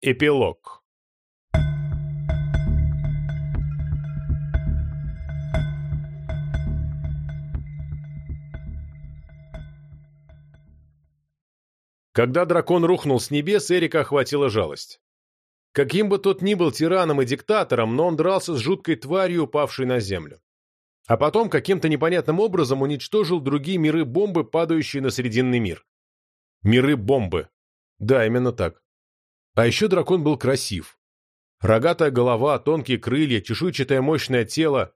Эпилог Когда дракон рухнул с небес, Эрика охватила жалость. Каким бы тот ни был тираном и диктатором, но он дрался с жуткой тварью, упавшей на землю. А потом каким-то непонятным образом уничтожил другие миры-бомбы, падающие на Срединный мир. Миры-бомбы. Да, именно так. А еще дракон был красив. Рогатая голова, тонкие крылья, чешуйчатое мощное тело.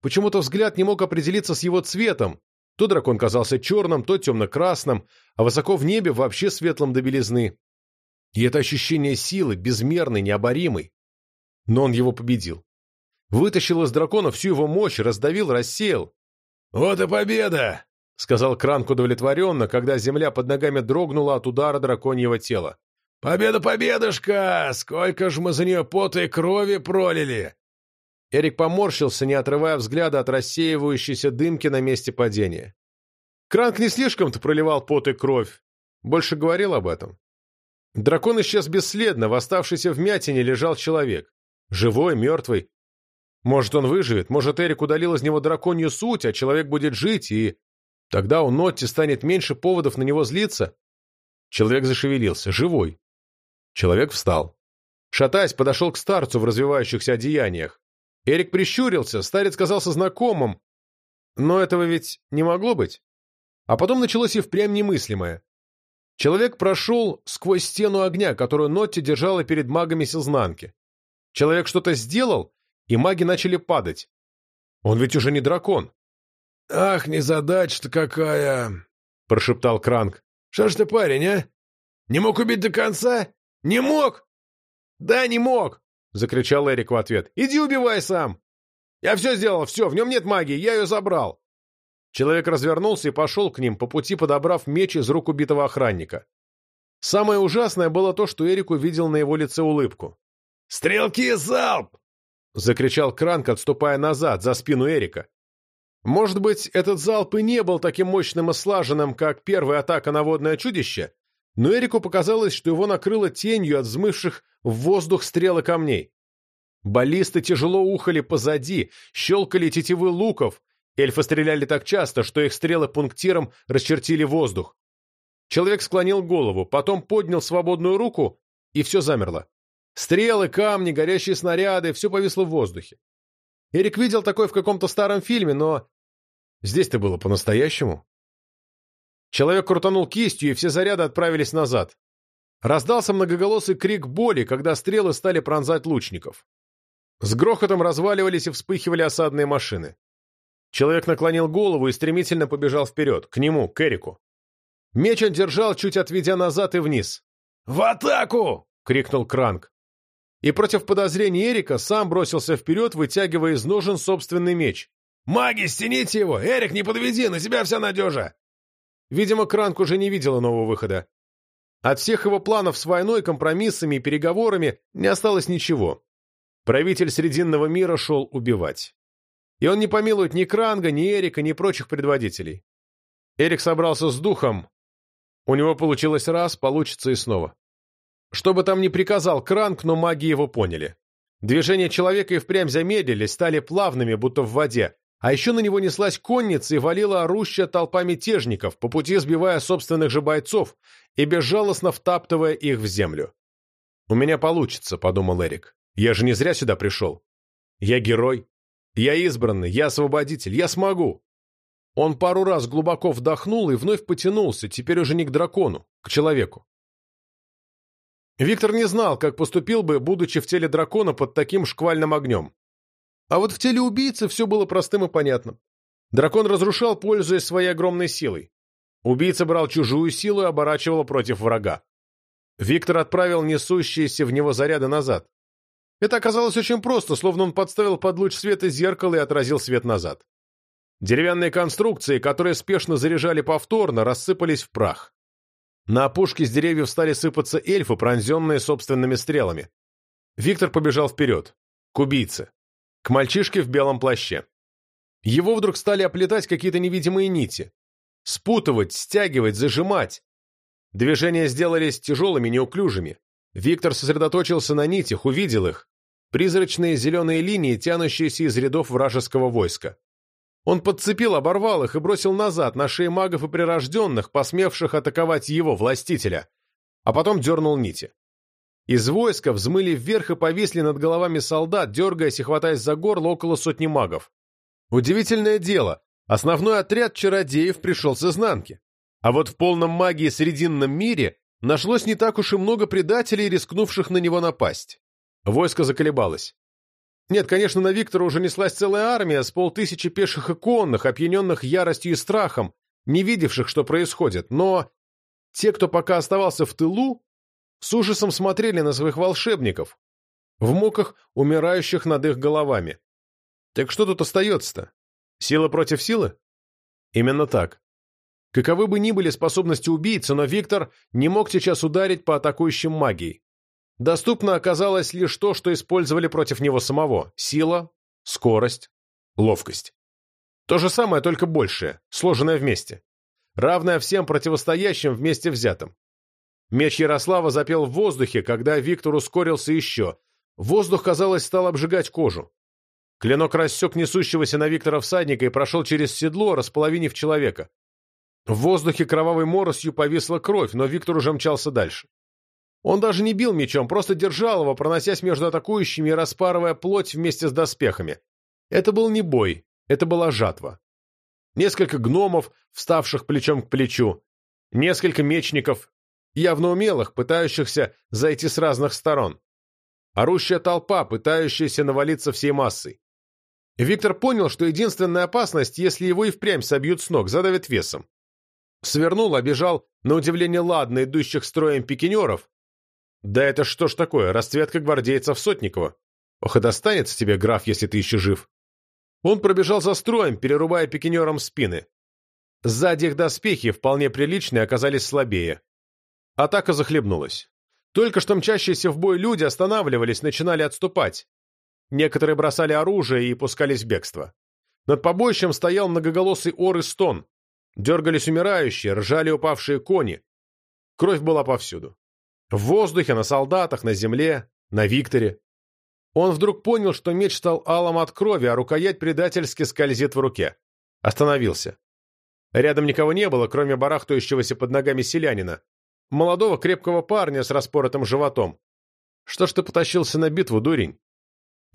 Почему-то взгляд не мог определиться с его цветом. То дракон казался черным, то темно-красным, а высоко в небе вообще светлым до белизны. И это ощущение силы, безмерной, необоримой. Но он его победил. Вытащил из дракона всю его мощь, раздавил, рассеял. «Вот и победа!» — сказал Кранк удовлетворенно, когда земля под ногами дрогнула от удара драконьего тела. «Победа, победушка! Сколько ж мы за нее пота и крови пролили!» Эрик поморщился, не отрывая взгляда от рассеивающейся дымки на месте падения. Кранк не слишком-то проливал пот и кровь, больше говорил об этом. Дракон исчез бесследно, в оставшейся вмятине лежал человек. Живой, мертвый. Может, он выживет, может, Эрик удалил из него драконью суть, а человек будет жить, и... Тогда у Нотти станет меньше поводов на него злиться. Человек зашевелился, живой. Человек встал. Шатаясь, подошел к старцу в развивающихся одеяниях. Эрик прищурился, старец казался знакомым. Но этого ведь не могло быть. А потом началось и впрямь немыслимое. Человек прошел сквозь стену огня, которую Нотти держала перед магами с изнанки. Человек что-то сделал, и маги начали падать. Он ведь уже не дракон. «Ах, незадача-то какая!» — прошептал Кранк. «Что ж ты, парень, а? Не мог убить до конца? Не мог?» «Да, не мог!» — закричал Эрик в ответ. «Иди убивай сам!» «Я все сделал, все, в нем нет магии, я ее забрал!» Человек развернулся и пошел к ним, по пути подобрав меч из рук убитого охранника. Самое ужасное было то, что Эрик увидел на его лице улыбку. «Стрелки, залп!» — закричал Кранк, отступая назад, за спину Эрика. Может быть, этот залп и не был таким мощным и слаженным, как первая атака на водное чудище, но Эрику показалось, что его накрыло тенью от взмывших в воздух стрелы камней. Баллисты тяжело ухали позади, щелкали тетивы луков, эльфы стреляли так часто, что их стрелы пунктиром расчертили воздух. Человек склонил голову, потом поднял свободную руку, и все замерло. Стрелы, камни, горящие снаряды — все повисло в воздухе. Эрик видел такое в каком-то старом фильме, но здесь-то было по-настоящему. Человек крутанул кистью, и все заряды отправились назад. Раздался многоголосый крик боли, когда стрелы стали пронзать лучников. С грохотом разваливались и вспыхивали осадные машины. Человек наклонил голову и стремительно побежал вперед, к нему, к Эрику. Меч он держал, чуть отведя назад и вниз. «В атаку!» — крикнул Кранк. И против подозрений Эрика сам бросился вперед, вытягивая из ножен собственный меч. «Маги, стяните его! Эрик, не подведи, на тебя вся надежа!» Видимо, Кранк уже не видел нового выхода. От всех его планов с войной, компромиссами и переговорами не осталось ничего. Правитель Срединного мира шел убивать. И он не помилует ни Кранга, ни Эрика, ни прочих предводителей. Эрик собрался с духом. У него получилось раз, получится и снова. Что бы там ни приказал Кранг, но маги его поняли. Движения человека и впрямь замедлились, стали плавными, будто в воде, а еще на него неслась конница и валила орущая толпа мятежников, по пути сбивая собственных же бойцов и безжалостно втаптывая их в землю. «У меня получится», — подумал Эрик. «Я же не зря сюда пришел. Я герой. Я избранный. Я освободитель. Я смогу». Он пару раз глубоко вдохнул и вновь потянулся, теперь уже не к дракону, к человеку. Виктор не знал, как поступил бы, будучи в теле дракона под таким шквальным огнем. А вот в теле убийцы все было простым и понятным. Дракон разрушал, пользуясь своей огромной силой. Убийца брал чужую силу и оборачивал против врага. Виктор отправил несущиеся в него заряды назад. Это оказалось очень просто, словно он подставил под луч света зеркало и отразил свет назад. Деревянные конструкции, которые спешно заряжали повторно, рассыпались в прах. На опушке с деревьев стали сыпаться эльфы, пронзенные собственными стрелами. Виктор побежал вперед, к убийце к мальчишке в белом плаще. Его вдруг стали оплетать какие-то невидимые нити. Спутывать, стягивать, зажимать. Движения сделались тяжелыми, неуклюжими. Виктор сосредоточился на нитях, увидел их. Призрачные зеленые линии, тянущиеся из рядов вражеского войска. Он подцепил, оборвал их и бросил назад, на шеи магов и прирожденных, посмевших атаковать его, властителя, а потом дернул нити. Из войска взмыли вверх и повисли над головами солдат, дергаясь и хватаясь за горло около сотни магов. Удивительное дело, основной отряд чародеев пришел с изнанки. А вот в полном магии Срединном мире нашлось не так уж и много предателей, рискнувших на него напасть. Войско заколебалось. Нет, конечно, на Виктора уже неслась целая армия с полтысячи пеших и конных, опьяненных яростью и страхом, не видевших, что происходит, но те, кто пока оставался в тылу, с ужасом смотрели на своих волшебников, в муках, умирающих над их головами. Так что тут остается-то? Сила против силы? Именно так. Каковы бы ни были способности убийцы, но Виктор не мог сейчас ударить по атакующим магией. Доступно оказалось лишь то, что использовали против него самого – сила, скорость, ловкость. То же самое, только большее, сложенное вместе. Равное всем противостоящим вместе взятым. Меч Ярослава запел в воздухе, когда Виктор ускорился еще. Воздух, казалось, стал обжигать кожу. Клинок рассек несущегося на Виктора всадника и прошел через седло, располовинив человека. В воздухе кровавой моросью повисла кровь, но Виктор уже мчался дальше. Он даже не бил мечом, просто держал его, проносясь между атакующими и распарывая плоть вместе с доспехами. Это был не бой, это была жатва. Несколько гномов, вставших плечом к плечу, несколько мечников, явно умелых, пытающихся зайти с разных сторон. Орущая толпа, пытающаяся навалиться всей массой. Виктор понял, что единственная опасность, если его и впрямь собьют с ног, задавит весом. Свернул, обежал, на удивление ладно, идущих строем пикинеров, да это что ж такое, расцветка гвардейцев Сотникова. Ох и достанется тебе, граф, если ты еще жив. Он пробежал за строем, перерубая пикинерам спины. Сзади их доспехи, вполне приличные, оказались слабее. Атака захлебнулась. Только что мчащиеся в бой люди останавливались, начинали отступать. Некоторые бросали оружие и пускались в бегство. Над побоищем стоял многоголосый ор и стон. Дергались умирающие, ржали упавшие кони. Кровь была повсюду. В воздухе, на солдатах, на земле, на Викторе. Он вдруг понял, что меч стал алым от крови, а рукоять предательски скользит в руке. Остановился. Рядом никого не было, кроме барахтающегося под ногами селянина. Молодого крепкого парня с распоротым животом. Что ж ты потащился на битву, дурень?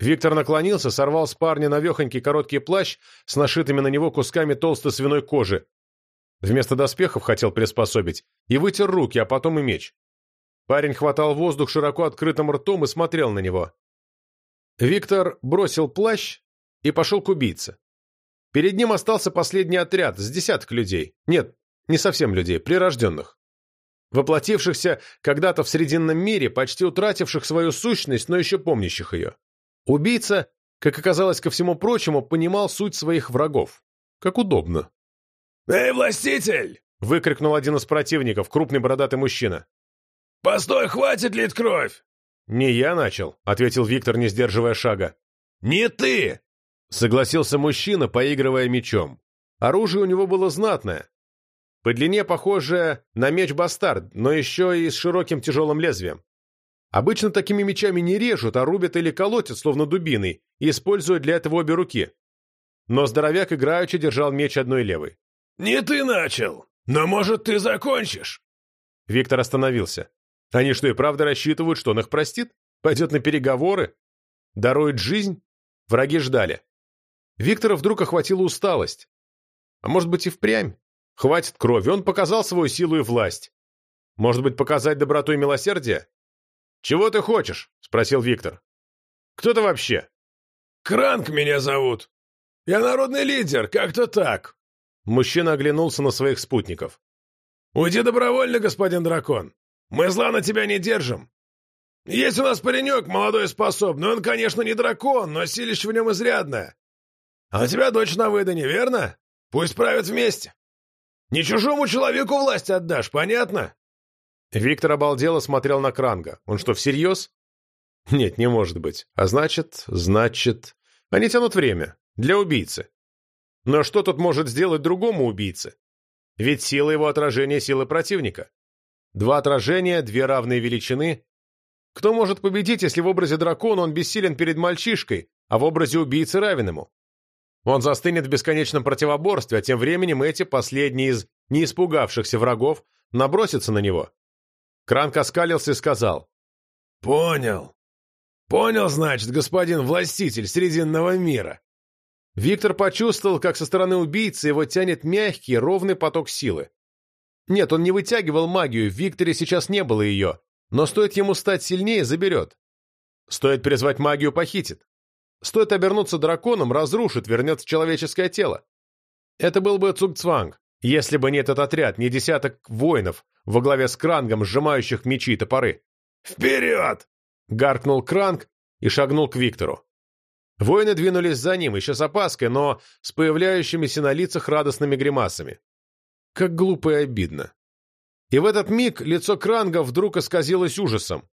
Виктор наклонился, сорвал с парня навехонький короткий плащ с нашитыми на него кусками толстой свиной кожи. Вместо доспехов хотел приспособить. И вытер руки, а потом и меч. Парень хватал воздух широко открытым ртом и смотрел на него. Виктор бросил плащ и пошел к убийце. Перед ним остался последний отряд с десяток людей. Нет, не совсем людей, прирожденных. Воплотившихся когда-то в Срединном мире, почти утративших свою сущность, но еще помнящих ее. Убийца, как оказалось ко всему прочему, понимал суть своих врагов. Как удобно. «Эй, властитель!» — выкрикнул один из противников, крупный бородатый мужчина. «Постой, хватит лить кровь!» «Не я начал», — ответил Виктор, не сдерживая шага. «Не ты!» — согласился мужчина, поигрывая мечом. Оружие у него было знатное. По длине похожее на меч-бастард, но еще и с широким тяжелым лезвием. Обычно такими мечами не режут, а рубят или колотят, словно дубиной, и используют для этого обе руки. Но здоровяк играючи держал меч одной левой. «Не ты начал, но, может, ты закончишь?» Виктор остановился. Они что, и правда рассчитывают, что он их простит? Пойдет на переговоры? Дарует жизнь? Враги ждали. Виктора вдруг охватила усталость. А может быть и впрямь? Хватит крови, он показал свою силу и власть. Может быть, показать доброту и милосердие? «Чего ты хочешь?» — спросил Виктор. «Кто ты вообще?» «Кранк меня зовут. Я народный лидер, как-то так». Мужчина оглянулся на своих спутников. «Уйди добровольно, господин дракон. Мы зла на тебя не держим. Есть у нас паренек, молодой и способный. Он, конечно, не дракон, но силище в нем изрядное. А у тебя дочь на выдане, верно? Пусть правят вместе. Не чужому человеку власть отдашь, понятно?» Виктор обалдело смотрел на Кранга. Он что, всерьез? Нет, не может быть. А значит, значит... Они тянут время. Для убийцы. Но что тут может сделать другому убийце? Ведь сила его отражения — силы противника. Два отражения, две равные величины. Кто может победить, если в образе дракона он бессилен перед мальчишкой, а в образе убийцы равен ему? Он застынет в бесконечном противоборстве, а тем временем эти, последние из не испугавшихся врагов, набросятся на него. Кранк оскалился и сказал. «Понял. Понял, значит, господин властитель Срединного мира». Виктор почувствовал, как со стороны убийцы его тянет мягкий, ровный поток силы. Нет, он не вытягивал магию, в Викторе сейчас не было ее, но стоит ему стать сильнее, заберет. Стоит призвать магию, похитит. Стоит обернуться драконом, разрушит, вернет в человеческое тело. Это был бы Цугцванг, если бы не этот отряд, не десяток воинов во главе с Крангом, сжимающих мечи и топоры. «Вперед!» — гаркнул Кранг и шагнул к Виктору. Воины двинулись за ним, еще с опаской, но с появляющимися на лицах радостными гримасами. Как глупо и обидно. И в этот миг лицо Кранга вдруг исказилось ужасом.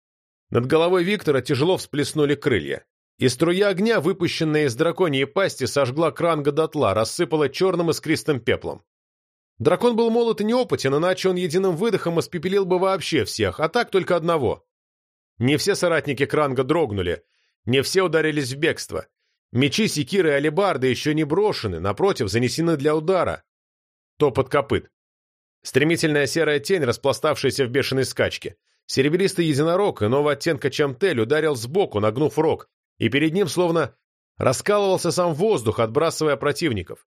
Над головой Виктора тяжело всплеснули крылья. И струя огня, выпущенная из драконьей пасти, сожгла Кранга дотла, рассыпала черным искристым пеплом. Дракон был молод и неопытен, иначе он единым выдохом испепелил бы вообще всех, а так только одного. Не все соратники Кранга дрогнули, не все ударились в бегство. Мечи, секиры и алебарды еще не брошены, напротив, занесены для удара. Топот копыт. Стремительная серая тень, распластавшаяся в бешеной скачке. Серебристый единорог иного оттенка Чамтель ударил сбоку, нагнув рог, и перед ним словно раскалывался сам воздух, отбрасывая противников.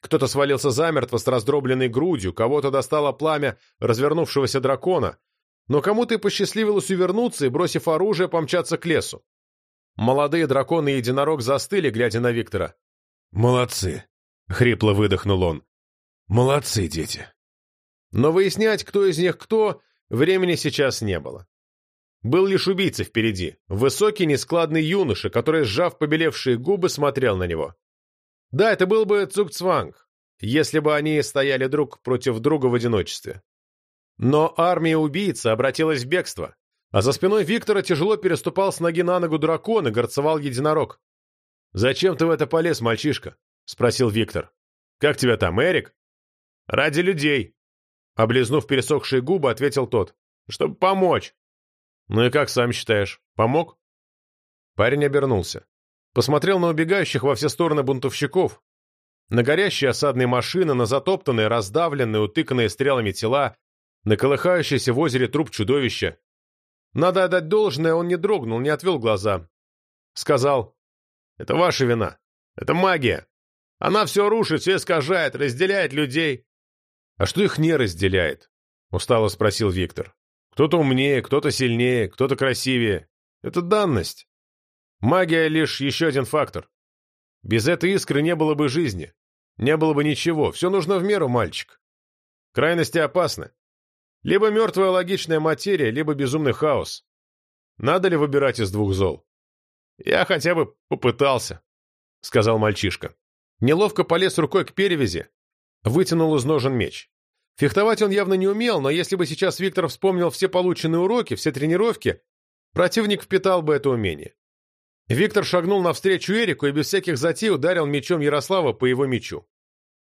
Кто-то свалился замертво с раздробленной грудью, кого-то достало пламя развернувшегося дракона, но кому-то и посчастливилось увернуться и, бросив оружие, помчаться к лесу. Молодые драконы и единорог застыли, глядя на Виктора. «Молодцы!» — хрипло выдохнул он. «Молодцы, дети!» Но выяснять, кто из них кто, времени сейчас не было. Был лишь убийца впереди, высокий нескладный юноша, который, сжав побелевшие губы, смотрел на него. Да, это был бы Цукцванг, если бы они стояли друг против друга в одиночестве. Но армия убийцы обратилась в бегство. А за спиной Виктора тяжело переступал с ноги на ногу дракон и горцевал единорог. «Зачем ты в это полез, мальчишка?» — спросил Виктор. «Как тебя там, Эрик?» «Ради людей», — облизнув пересохшие губы, ответил тот. «Чтобы помочь». «Ну и как сам считаешь, помог?» Парень обернулся. Посмотрел на убегающих во все стороны бунтовщиков, на горящие осадные машины, на затоптанные, раздавленные, утыканные стрелами тела, на колыхающийся в озере труп чудовища. Надо отдать должное, он не дрогнул, не отвел глаза. Сказал, «Это ваша вина. Это магия. Она все рушит, все искажает, разделяет людей». «А что их не разделяет?» — устало спросил Виктор. «Кто-то умнее, кто-то сильнее, кто-то красивее. Это данность. Магия — лишь еще один фактор. Без этой искры не было бы жизни. Не было бы ничего. Все нужно в меру, мальчик. Крайности опасны. Либо мертвая логичная материя, либо безумный хаос. Надо ли выбирать из двух зол? Я хотя бы попытался, — сказал мальчишка. Неловко полез рукой к перевязи, вытянул из ножен меч. Фехтовать он явно не умел, но если бы сейчас Виктор вспомнил все полученные уроки, все тренировки, противник впитал бы это умение. Виктор шагнул навстречу Эрику и без всяких затей ударил мечом Ярослава по его мечу.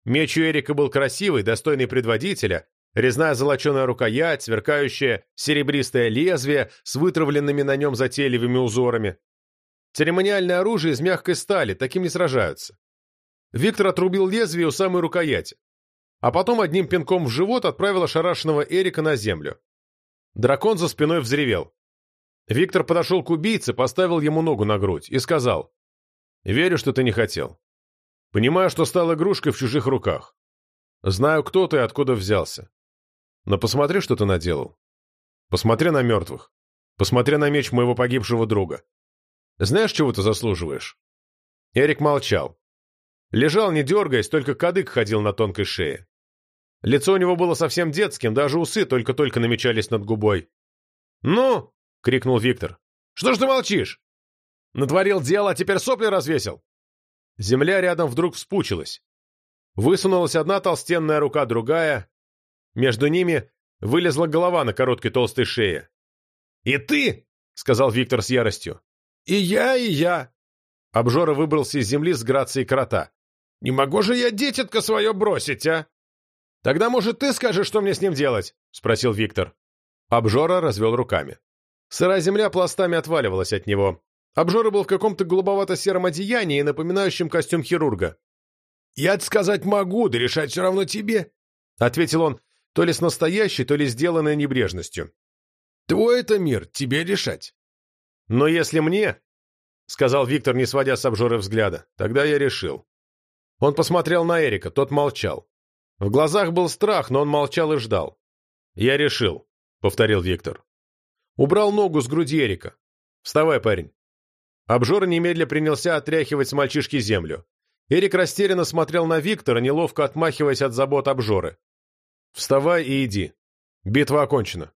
Меч у Эрика был красивый, достойный предводителя, Резная золоченая рукоять, сверкающее серебристое лезвие с вытравленными на нем затейливыми узорами. Церемониальное оружие из мягкой стали, таким не сражаются. Виктор отрубил лезвие у самой рукояти, а потом одним пинком в живот отправил ошарашенного Эрика на землю. Дракон за спиной взревел. Виктор подошел к убийце, поставил ему ногу на грудь и сказал, «Верю, что ты не хотел. Понимаю, что стал игрушкой в чужих руках. Знаю, кто ты и откуда взялся. Но посмотри, что ты наделал. Посмотри на мертвых. Посмотри на меч моего погибшего друга. Знаешь, чего ты заслуживаешь?» Эрик молчал. Лежал, не дергаясь, только кадык ходил на тонкой шее. Лицо у него было совсем детским, даже усы только-только намечались над губой. «Ну!» — крикнул Виктор. «Что ж ты молчишь? Натворил дело, а теперь сопли развесил?» Земля рядом вдруг вспучилась. Высунулась одна толстенная рука, другая. Между ними вылезла голова на короткой толстой шее. «И ты!» — сказал Виктор с яростью. «И я, и я!» Обжора выбрался из земли с грацией крота. «Не могу же я детятка свое бросить, а?» «Тогда, может, ты скажешь, что мне с ним делать?» — спросил Виктор. Обжора развел руками. Сырая земля пластами отваливалась от него. Обжора был в каком-то голубовато-сером одеянии, напоминающем костюм хирурга. «Я-то сказать могу, да решать все равно тебе», — ответил он, то ли с настоящей, то ли сделанной небрежностью. «Твой это мир, тебе решать». «Но если мне...» — сказал Виктор, не сводя с обжоры взгляда. «Тогда я решил». Он посмотрел на Эрика, тот молчал. В глазах был страх, но он молчал и ждал. «Я решил», — повторил Виктор. Убрал ногу с груди Эрика. «Вставай, парень». Обжора немедля принялся отряхивать с мальчишки землю. Эрик растерянно смотрел на Виктора, неловко отмахиваясь от забот обжоры. «Вставай и иди. Битва окончена.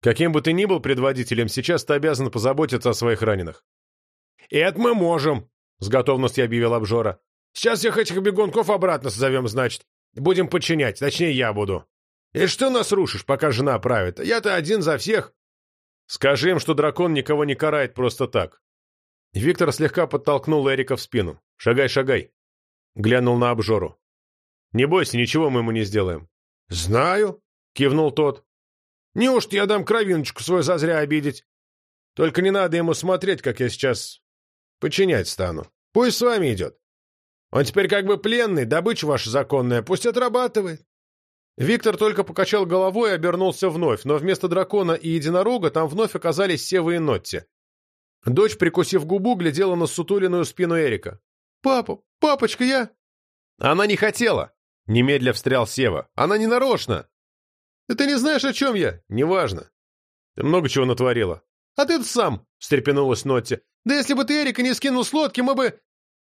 Каким бы ты ни был предводителем, сейчас ты обязан позаботиться о своих раненых». «Это мы можем», — с готовностью объявил обжора. «Сейчас всех этих бегунков обратно созовем, значит. Будем подчинять, точнее, я буду. И что нас рушишь, пока жена правит? Я-то один за всех». «Скажи им, что дракон никого не карает просто так». Виктор слегка подтолкнул Эрика в спину. «Шагай, шагай!» Глянул на обжору. «Не бойся, ничего мы ему не сделаем». «Знаю», — кивнул тот. «Неужто я дам кровиночку свою зазря обидеть? Только не надо ему смотреть, как я сейчас подчинять стану. Пусть с вами идет. Он теперь как бы пленный, добыча ваша законная, пусть отрабатывает». Виктор только покачал головой и обернулся вновь, но вместо дракона и единорога там вновь оказались Сева и Нотти. Дочь, прикусив губу, глядела на сутуленную спину Эрика. «Папа, папочка, я...» «Она не хотела!» — немедля встрял Сева. «Она не нарочно!» «Ты не знаешь, о чем я?» «Неважно. Ты много чего натворила». «А ты сам!» — встрепенулась Нотти. «Да если бы ты Эрика не скинул с лодки, мы бы...»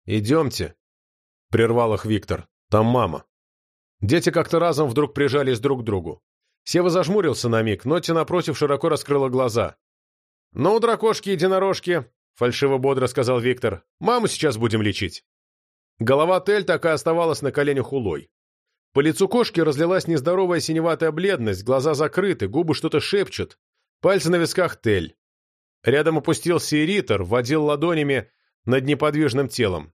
«Идемте!» — прервал их Виктор. «Там мама». Дети как-то разом вдруг прижались друг к другу. Сева зажмурился на миг, Нотти напротив широко раскрыла глаза. «Ну, дракошки-единорожки», — фальшиво-бодро сказал Виктор, — «маму сейчас будем лечить». Голова Тель так и оставалась на коленях улой. По лицу кошки разлилась нездоровая синеватая бледность, глаза закрыты, губы что-то шепчут, пальцы на висках Тель. Рядом опустился Иритор, водил ладонями над неподвижным телом.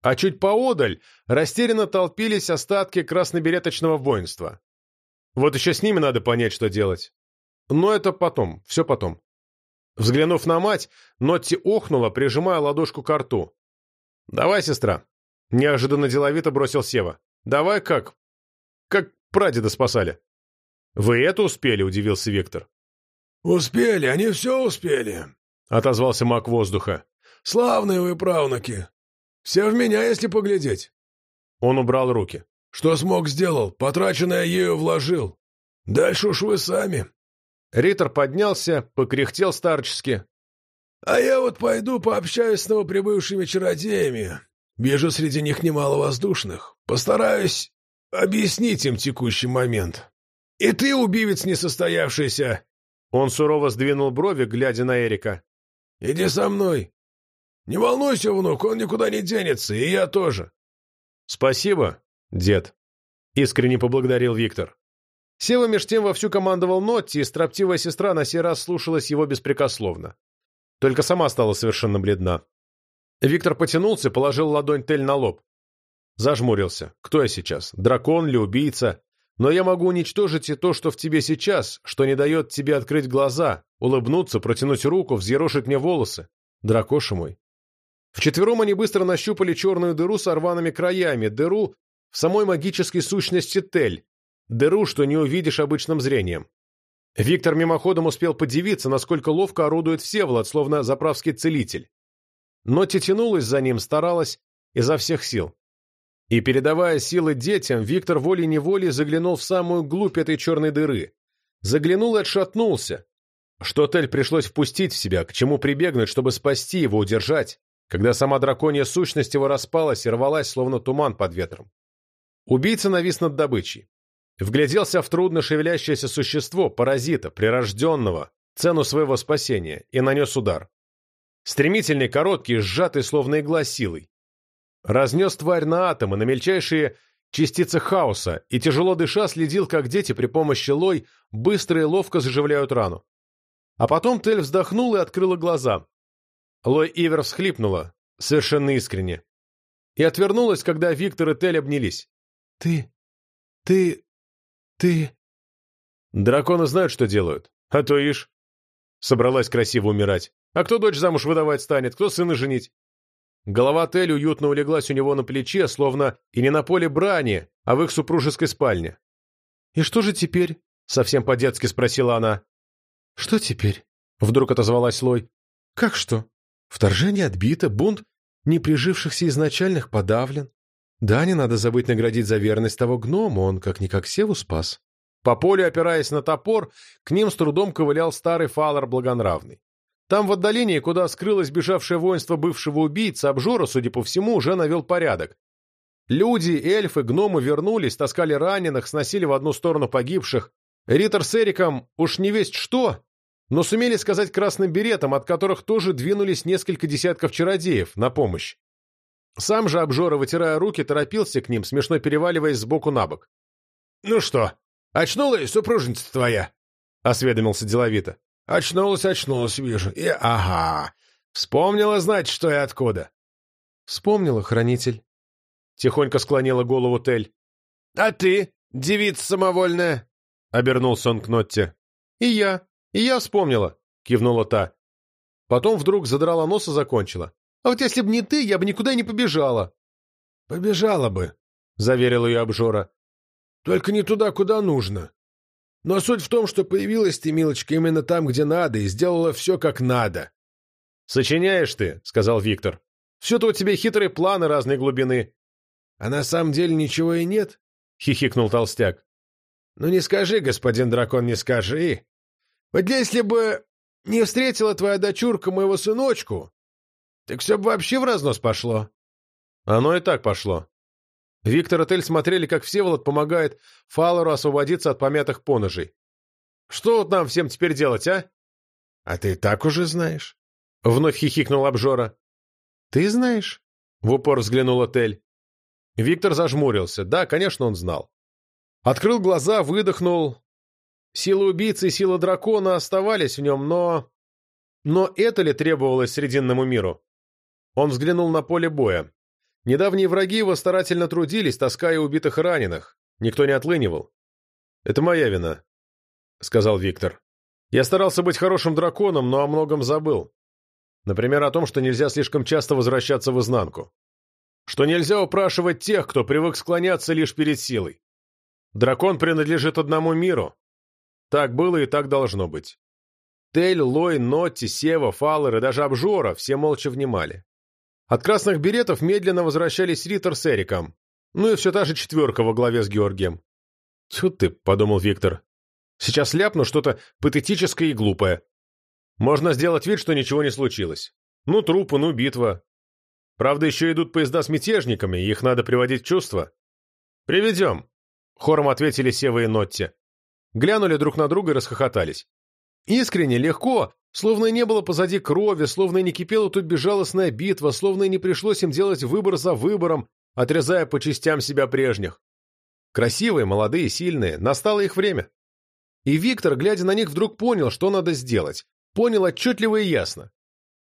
А чуть поодаль растерянно толпились остатки краснобереточного воинства. Вот еще с ними надо понять, что делать. Но это потом, все потом. Взглянув на мать, Нотти охнула, прижимая ладошку к рту. «Давай, сестра!» — неожиданно деловито бросил Сева. «Давай как? Как прадеда спасали». «Вы это успели?» — удивился Виктор. «Успели, они все успели», — отозвался маг воздуха. «Славные вы правнуки. Все в меня, если поглядеть». Он убрал руки. «Что смог, сделал. Потраченное ею вложил. Дальше уж вы сами». Риттер поднялся, покряхтел старчески. «А я вот пойду пообщаюсь с новоприбывшими чародеями. Вижу среди них немало воздушных. Постараюсь объяснить им текущий момент. И ты, убивец несостоявшийся!» Он сурово сдвинул брови, глядя на Эрика. «Иди со мной. Не волнуйся, внук, он никуда не денется, и я тоже». «Спасибо, дед», — искренне поблагодарил Виктор. Сева меж тем вовсю командовал Нотти, и строптивая сестра на сей раз слушалась его беспрекословно. Только сама стала совершенно бледна. Виктор потянулся, положил ладонь Тель на лоб. Зажмурился. Кто я сейчас? Дракон ли, убийца? Но я могу уничтожить и то, что в тебе сейчас, что не дает тебе открыть глаза, улыбнуться, протянуть руку, взъерошить мне волосы. Дракоша мой. Вчетвером они быстро нащупали черную дыру с рваными краями, дыру в самой магической сущности Тель, дыру, что не увидишь обычным зрением. Виктор мимоходом успел подивиться, насколько ловко орудует Всеволод, словно заправский целитель. Но тянулась за ним, старалась изо всех сил. И, передавая силы детям, Виктор волей-неволей заглянул в самую глубь этой черной дыры. Заглянул и отшатнулся. Что Тель пришлось впустить в себя, к чему прибегнуть, чтобы спасти его, удержать, когда сама драконья сущность его распалась и рвалась, словно туман под ветром. Убийца навис над добычей. Вгляделся в трудно шевелящееся существо, паразита, прирожденного, цену своего спасения, и нанес удар. Стремительный, короткий, сжатый, словно игла силой. Разнес тварь на атомы, на мельчайшие частицы хаоса, и тяжело дыша следил, как дети при помощи лой быстро и ловко заживляют рану. А потом Тель вздохнул и открыла глаза. Лой Ивер всхлипнула, совершенно искренне, и отвернулась, когда Виктор и Тель обнялись. «Ты... ты... «Ты...» «Драконы знают, что делают. А то ишь...» собралась красиво умирать. А кто дочь замуж выдавать станет, кто сына женить? Голова Тель уютно улеглась у него на плече, словно и не на поле брани, а в их супружеской спальне. «И что же теперь?» — совсем по-детски спросила она. «Что теперь?» — вдруг отозвалась Лой. «Как что? Вторжение отбито, бунт неприжившихся изначальных подавлен. Да, не надо забыть наградить за верность того гнома, он как-никак Севу спас». По полю, опираясь на топор, к ним с трудом ковылял старый фалор благонравный. Там в отдалении, куда скрылось бежавшее воинство бывшего убийцы, обжора, судя по всему, уже навел порядок. Люди, эльфы, гномы вернулись, таскали раненых, сносили в одну сторону погибших. Риттер с Эриком уж не весть что, но сумели сказать красным беретам, от которых тоже двинулись несколько десятков чародеев на помощь. Сам же обжора, вытирая руки, торопился к ним, смешно переваливаясь сбоку на бок. «Ну что, очнулась супружница твоя?» — осведомился деловито. Очнулась, очнулась, вижу. И ага. Вспомнила, значит, что и откуда. Вспомнила, хранитель. Тихонько склонила голову Тель. А ты, девица самовольная? Обернулся он к Нотте. И я. И я вспомнила, кивнула та. Потом вдруг задрала нос и закончила. А вот если бы не ты, я бы никуда не побежала. Побежала бы, заверил ее обжора. Только не туда, куда нужно. Но суть в том, что появилась ты, милочка, именно там, где надо, и сделала все как надо. «Сочиняешь ты», — сказал Виктор. «Все-то у тебя хитрые планы разной глубины». «А на самом деле ничего и нет?» — хихикнул толстяк. «Ну не скажи, господин дракон, не скажи. Вот если бы не встретила твоя дочурка моего сыночку, так все бы вообще в разнос пошло». «Оно и так пошло», Виктор и Тель смотрели, как Всеволод помогает Фалору освободиться от помятых поножей. «Что вот нам всем теперь делать, а?» «А ты так уже знаешь?» — вновь хихикнул обжора. «Ты знаешь?» — в упор взглянула Тель. Виктор зажмурился. Да, конечно, он знал. Открыл глаза, выдохнул. Сила убийцы и сила дракона оставались в нем, но... Но это ли требовалось Срединному миру? Он взглянул на поле боя. Недавние враги его старательно трудились, таская убитых и раненых. Никто не отлынивал. «Это моя вина», — сказал Виктор. «Я старался быть хорошим драконом, но о многом забыл. Например, о том, что нельзя слишком часто возвращаться в изнанку. Что нельзя упрашивать тех, кто привык склоняться лишь перед силой. Дракон принадлежит одному миру. Так было и так должно быть. Тель, Лой, Нотти, Сева, Фаллер и даже Обжора все молча внимали. От красных беретов медленно возвращались Риттер с Эриком. Ну и все та же четверка во главе с Георгием. «Тьфу ты», — подумал Виктор. «Сейчас ляпну что-то патетическое и глупое. Можно сделать вид, что ничего не случилось. Ну, трупы, ну, битва. Правда, еще идут поезда с мятежниками, их надо приводить в чувство. «Приведем», — хором ответили Сева и Нотти. Глянули друг на друга и расхохотались. Искренне, легко, Словно не было позади крови, словно не кипела тут безжалостная битва, словно не пришлось им делать выбор за выбором, отрезая по частям себя прежних. Красивые, молодые, сильные, настало их время. И Виктор, глядя на них, вдруг понял, что надо сделать. Понял отчетливо и ясно.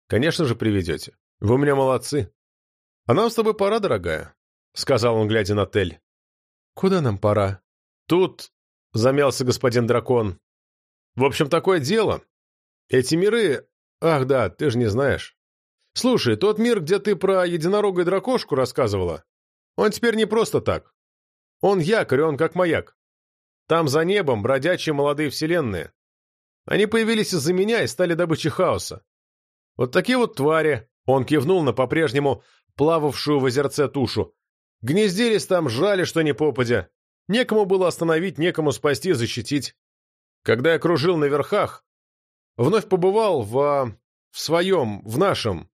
«Конечно же приведете. Вы у меня молодцы. А нам с тобой пора, дорогая», — сказал он, глядя на Тель. «Куда нам пора?» «Тут...» — замялся господин дракон. «В общем, такое дело. Эти миры... Ах да, ты же не знаешь. Слушай, тот мир, где ты про единорога и дракошку рассказывала, он теперь не просто так. Он якорь, он как маяк. Там за небом бродячие молодые вселенные. Они появились из-за меня и стали добычей хаоса. Вот такие вот твари, он кивнул на по-прежнему плававшую в озерце тушу, гнездились там, жали, что ни попадя. Некому было остановить, некому спасти, защитить. Когда я кружил на верхах, Вновь побывал в... в своем, в нашем.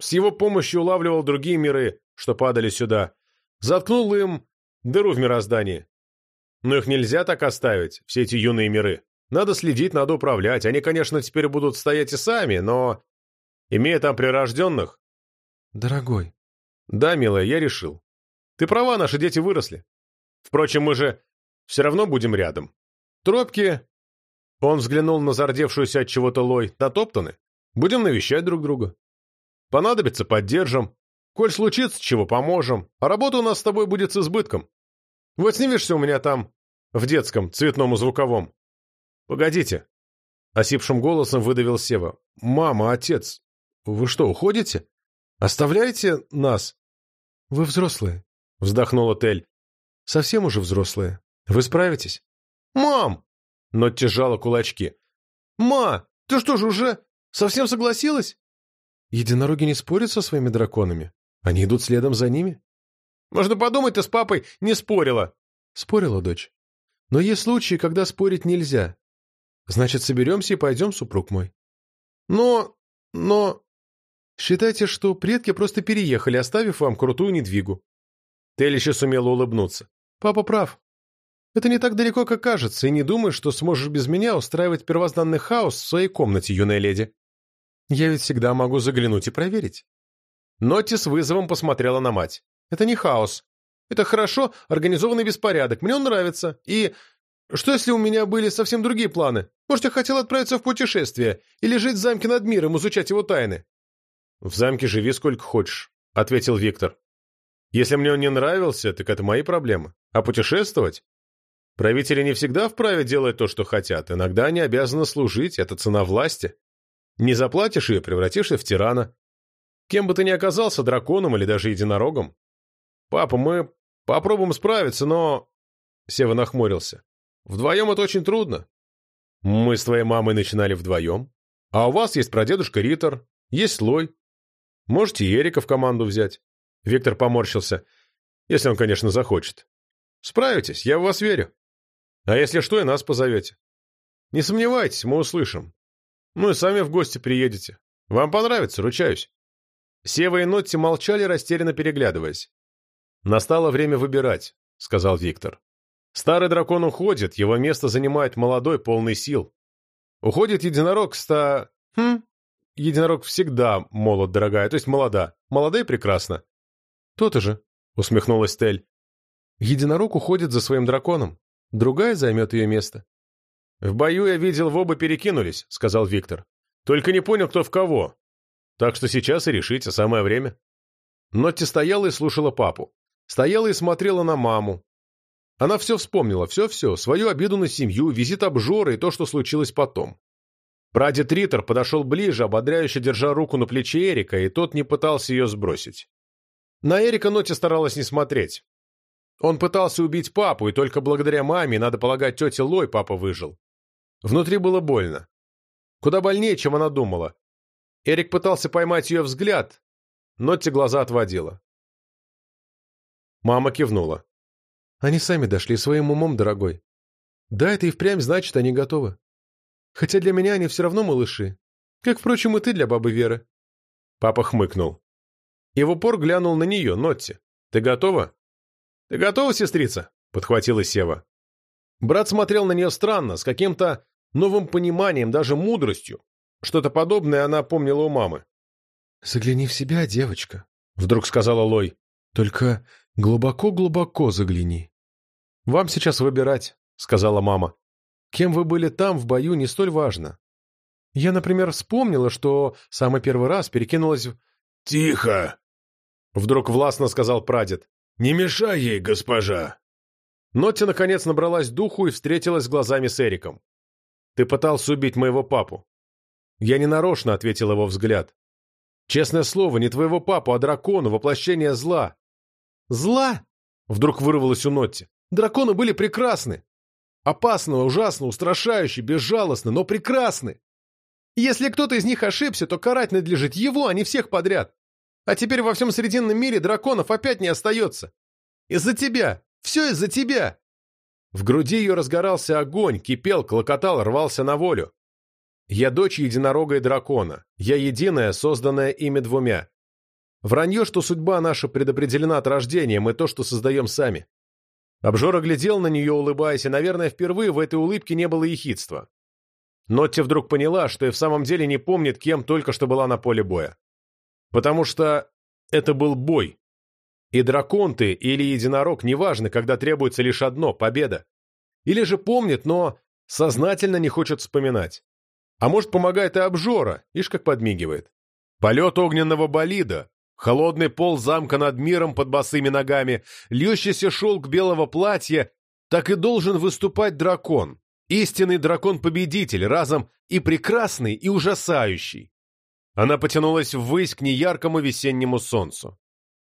С его помощью улавливал другие миры, что падали сюда. Заткнул им дыру в мироздании. Но их нельзя так оставить, все эти юные миры. Надо следить, надо управлять. Они, конечно, теперь будут стоять и сами, но... Имея там прирожденных... Дорогой. Да, милая, я решил. Ты права, наши дети выросли. Впрочем, мы же все равно будем рядом. Тропки он взглянул на зардевшуюся от чего-то лой. Натоптаны. Будем навещать друг друга. Понадобится, поддержим. Коль случится, чего поможем. А работа у нас с тобой будет с избытком. Вот снимешься у меня там, в детском, цветном и звуковом. Погодите. Осипшим голосом выдавил Сева. «Мама, отец, вы что, уходите? Оставляете нас?» «Вы взрослые», — вздохнула Тель. «Совсем уже взрослые. Вы справитесь?» «Мам!» — Нотти сжала кулачки. «Ма, ты что же уже совсем согласилась?» «Единороги не спорят со своими драконами. Они идут следом за ними». «Можно подумать, ты с папой не спорила». «Спорила, дочь. Но есть случаи, когда спорить нельзя. Значит, соберемся и пойдем, супруг мой». «Но... но...» «Считайте, что предки просто переехали, оставив вам крутую недвигу». Тель сумела улыбнуться. «Папа прав. Это не так далеко, как кажется, и не думай, что сможешь без меня устраивать первозданный хаос в своей комнате, юная леди. Я ведь всегда могу заглянуть и проверить». Нотти с вызовом посмотрела на мать. «Это не хаос. Это хорошо организованный беспорядок. Мне он нравится. И что, если у меня были совсем другие планы? Может, я хотел отправиться в путешествие или жить в замке над миром, изучать его тайны?» «В замке живи сколько хочешь», — ответил Виктор. «Если мне он не нравился, так это мои проблемы. А путешествовать? Правители не всегда вправе делать то, что хотят. Иногда они обязаны служить, это цена власти. Не заплатишь ее, превратишься в тирана. Кем бы ты ни оказался, драконом или даже единорогом. Папа, мы попробуем справиться, но... Сева нахмурился. Вдвоем это очень трудно. Мы с твоей мамой начинали вдвоем. А у вас есть прадедушка Риттер, есть Лой. Можете и в команду взять. Виктор поморщился. Если он, конечно, захочет. Справитесь, я в вас верю. А если что, и нас позовете. Не сомневайтесь, мы услышим. Ну и сами в гости приедете. Вам понравится, ручаюсь». Сева и Нотти молчали, растерянно переглядываясь. «Настало время выбирать», — сказал Виктор. «Старый дракон уходит, его место занимает молодой, полный сил. Уходит единорог ста... Хм, единорог всегда молод, дорогая, то есть молода. Молода и прекрасна». «То-то же», — усмехнулась Тель. «Единорог уходит за своим драконом. Другая займет ее место. «В бою я видел, в оба перекинулись», — сказал Виктор. «Только не понял, кто в кого. Так что сейчас и решите, самое время». Нотти стояла и слушала папу. Стояла и смотрела на маму. Она все вспомнила, все-все, свою обиду на семью, визит обжора и то, что случилось потом. Прадед Риттер подошел ближе, ободряюще держа руку на плече Эрика, и тот не пытался ее сбросить. На Эрика Нотти старалась не смотреть. Он пытался убить папу, и только благодаря маме, надо полагать, тете Лой папа выжил. Внутри было больно. Куда больнее, чем она думала. Эрик пытался поймать ее взгляд, но те глаза отводила. Мама кивнула. Они сами дошли своим умом, дорогой. Да, это и впрямь значит, они готовы. Хотя для меня они все равно малыши. Как, впрочем, и ты для бабы Веры. Папа хмыкнул. И в упор глянул на нее, Нотти. Ты готова? «Ты готова, сестрица?» — подхватила Сева. Брат смотрел на нее странно, с каким-то новым пониманием, даже мудростью. Что-то подобное она помнила у мамы. «Загляни в себя, девочка», — вдруг сказала Лой. «Только глубоко-глубоко загляни». «Вам сейчас выбирать», — сказала мама. «Кем вы были там, в бою, не столь важно. Я, например, вспомнила, что самый первый раз перекинулась в...» «Тихо!» — вдруг властно сказал прадед. «Не мешай ей, госпожа!» Нотти, наконец, набралась духу и встретилась глазами с Эриком. «Ты пытался убить моего папу». Я ненарочно ответил его взгляд. «Честное слово, не твоего папу, а дракону, воплощение зла». «Зла?» — вдруг вырвалось у Нотти. «Драконы были прекрасны. Опасно, ужасно, устрашающе, безжалостны, но прекрасны. Если кто-то из них ошибся, то карать надлежит его, а не всех подряд. А теперь во всем Срединном мире драконов опять не остается. Из-за тебя! Все из-за тебя!» В груди ее разгорался огонь, кипел, клокотал, рвался на волю. «Я дочь единорога и дракона. Я единая, созданная ими двумя. Вранье, что судьба наша предопределена от рождения, мы то, что создаем сами». Обжора глядел на нее, улыбаясь, и, наверное, впервые в этой улыбке не было ехидства. Нотти вдруг поняла, что и в самом деле не помнит, кем только что была на поле боя. Потому что это был бой. И дракон ты или единорог, неважно, когда требуется лишь одно – победа. Или же помнит, но сознательно не хочет вспоминать. А может, помогает и обжора, ишь как подмигивает. Полет огненного болида, холодный пол замка над миром под босыми ногами, льющийся шелк белого платья, так и должен выступать дракон. Истинный дракон-победитель, разом и прекрасный, и ужасающий. Она потянулась ввысь к неяркому весеннему солнцу.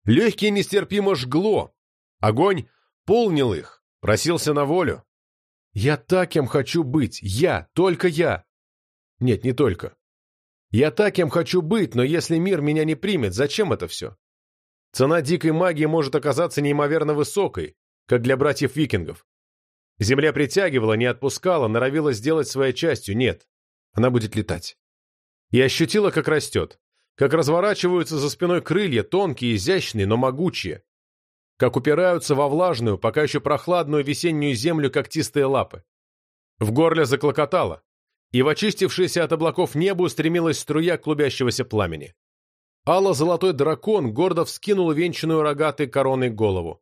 Легкие нестерпимо жгло. Огонь полнил их, просился на волю. «Я так, кем хочу быть! Я! Только я!» «Нет, не только. Я так, кем хочу быть, но если мир меня не примет, зачем это все? Цена дикой магии может оказаться неимоверно высокой, как для братьев-викингов. Земля притягивала, не отпускала, норовила сделать своей частью. Нет, она будет летать. И ощутила, как растет, как разворачиваются за спиной крылья, тонкие, изящные, но могучие, как упираются во влажную, пока еще прохладную весеннюю землю когтистые лапы. В горле заклокотало, и в очистившееся от облаков небо устремилась струя клубящегося пламени. Алло-золотой дракон гордо вскинул венчанную рогатой короной голову.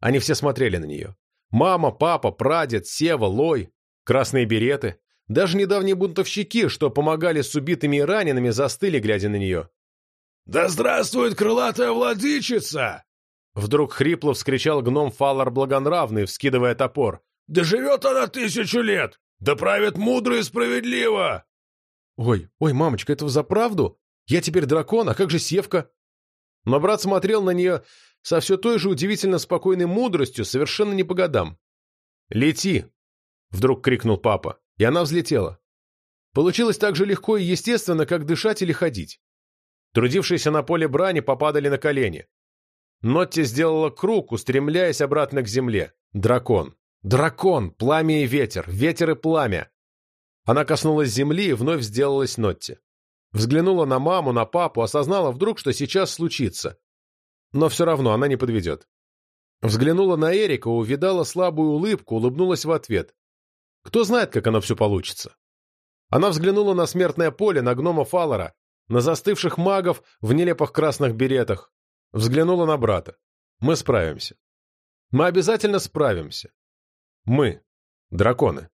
Они все смотрели на нее. Мама, папа, прадед, Сева, Лой, красные береты. Даже недавние бунтовщики, что помогали с убитыми и ранеными, застыли, глядя на нее. «Да здравствует крылатая владычица!» Вдруг хрипло вскричал гном Фалар Благонравный, вскидывая топор. «Да живет она тысячу лет! Да правит мудро и справедливо!» «Ой, ой, мамочка, это за правду? Я теперь дракон, а как же Севка?» Но брат смотрел на нее со все той же удивительно спокойной мудростью, совершенно не по годам. «Лети!» — вдруг крикнул папа, и она взлетела. Получилось так же легко и естественно, как дышать или ходить. Трудившиеся на поле брани попадали на колени. Нотти сделала круг, устремляясь обратно к земле. Дракон. Дракон! Пламя и ветер! Ветер и пламя! Она коснулась земли и вновь сделалась Нотти. Взглянула на маму, на папу, осознала вдруг, что сейчас случится. Но все равно она не подведет. Взглянула на Эрика, увидала слабую улыбку, улыбнулась в ответ. Кто знает, как оно все получится. Она взглянула на смертное поле, на гнома Фаллора, на застывших магов в нелепых красных беретах. Взглянула на брата. Мы справимся. Мы обязательно справимся. Мы, драконы.